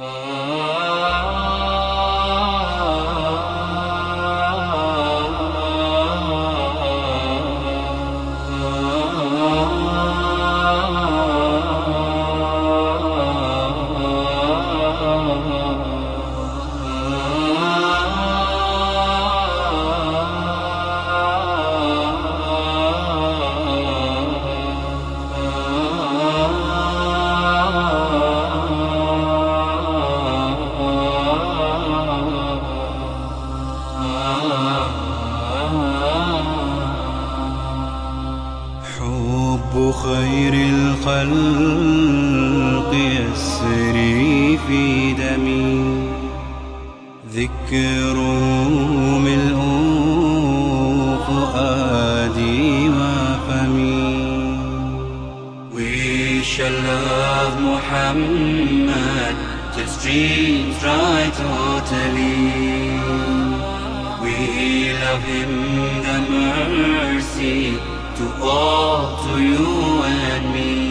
Uh... حب خير الخلق يسري في دمي ذكره ملء فؤادي وفمي We shall love Muhammad till streams dry totally We love him the mercy to all, to you and me.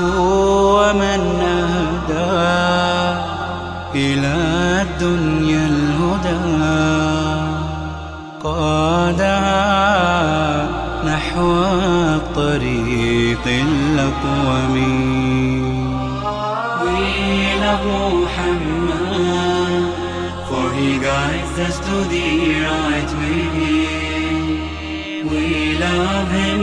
هو من أهدى إلى الدنيا الهدى قادها نحو الطريق الأقوم We love Muhammad for he guides us to the right way We love him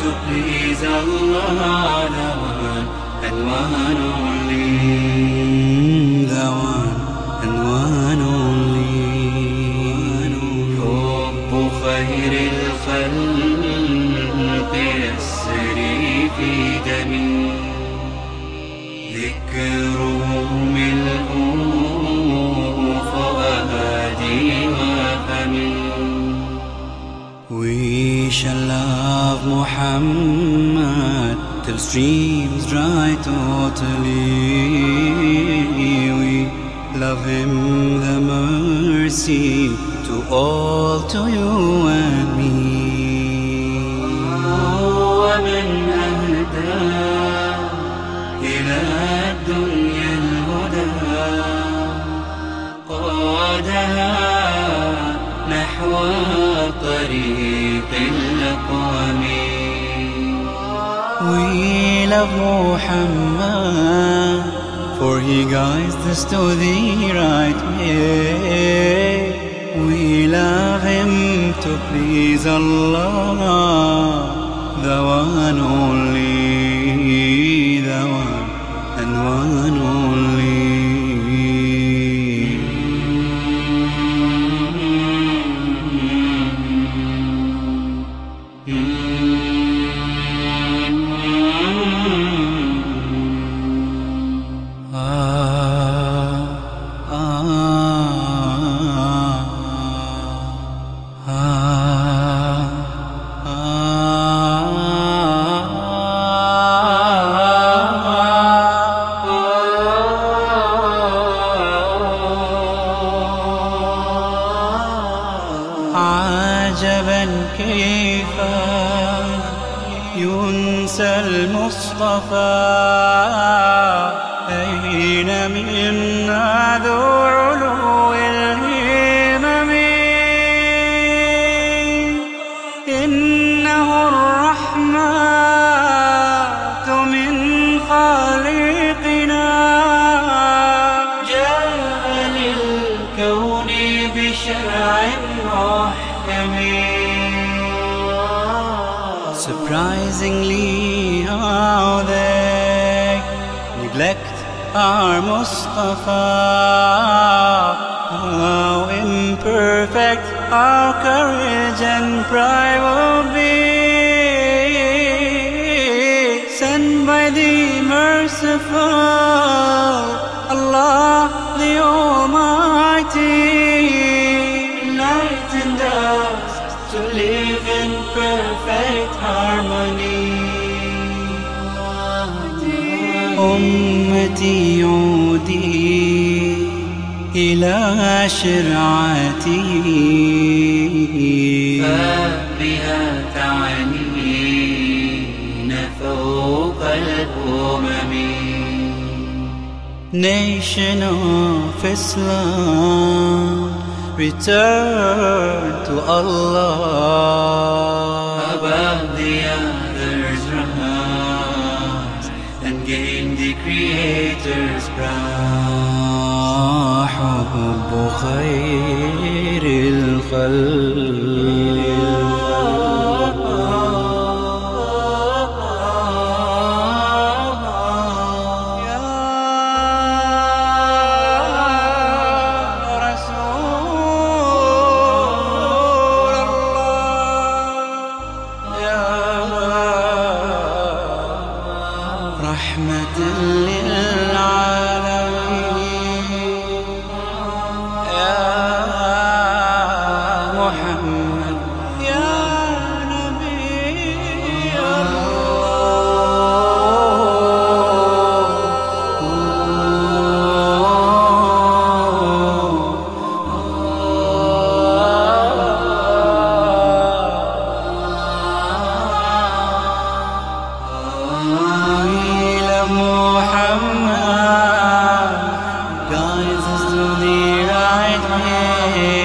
to please Allah, the one and one only. The one and one only. حب خير الخلق يسري في دمي ذكره ملء love Muhammad till streams dry totally. We love him the mercy to all, to you and me. ومن أهدى إلى الدنيا الهدى قادها نحو طريق الأقوام Love Muhammad. For he guides us to the right way We love him to please Allah. The one only ينسى المصطفى. أين منا ذو علو الهمم؟ إنه الرحمة من خالقنا. جاء للكون بشرع محكم Surprisingly how they neglect our Mustafa. How imperfect our courage and pride will be. Sent by the merciful Allah the Almighty. Enlightened us to live in perfect harmony. أمتي عودي إلى شرعتي. فبها تعنين فوق الأمم. nation of Islam, return to Allah. Above the others rise and gain the Creator's prize. حب خير الخلق رحمة للعالمين. Mm-hmm.